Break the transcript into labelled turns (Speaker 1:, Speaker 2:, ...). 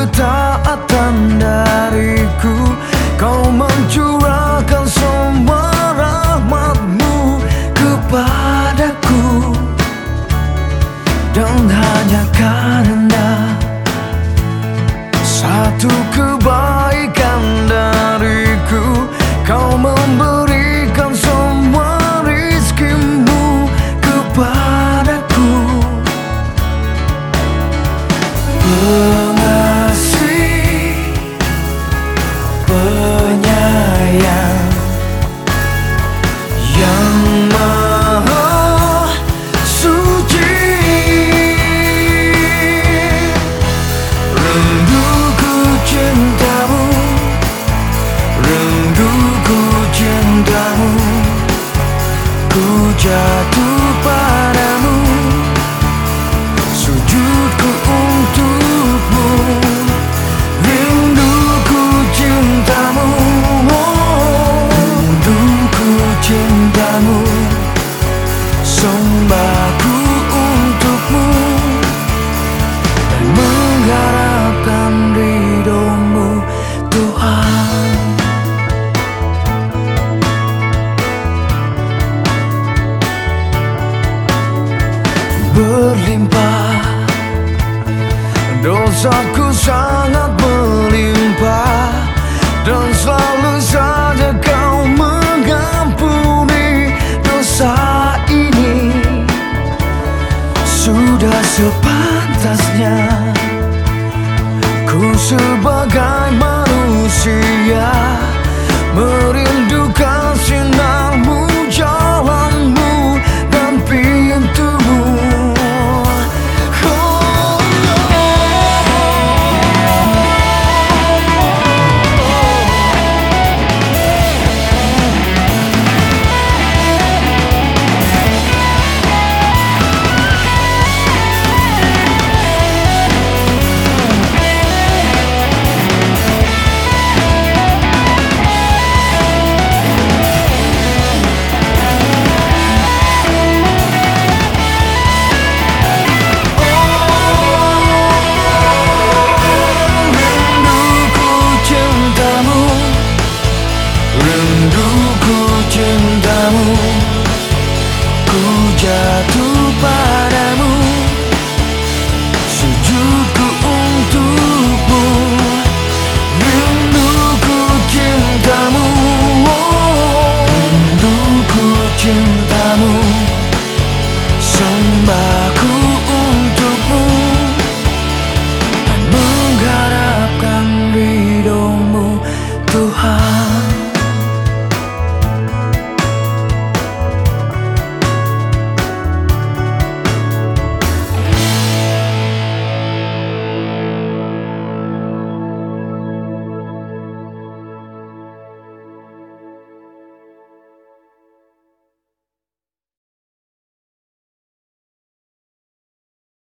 Speaker 1: ketaatan dariku. Kau mencurahkan semua rahmatmu kepadaku. Dan hanya karena satu kebaikan Berlimpah. Dosaku sangat melimpah Dan selalu saja kau mengampuni dosa ini. Sudah sepantasnya Ku sebagai manusia you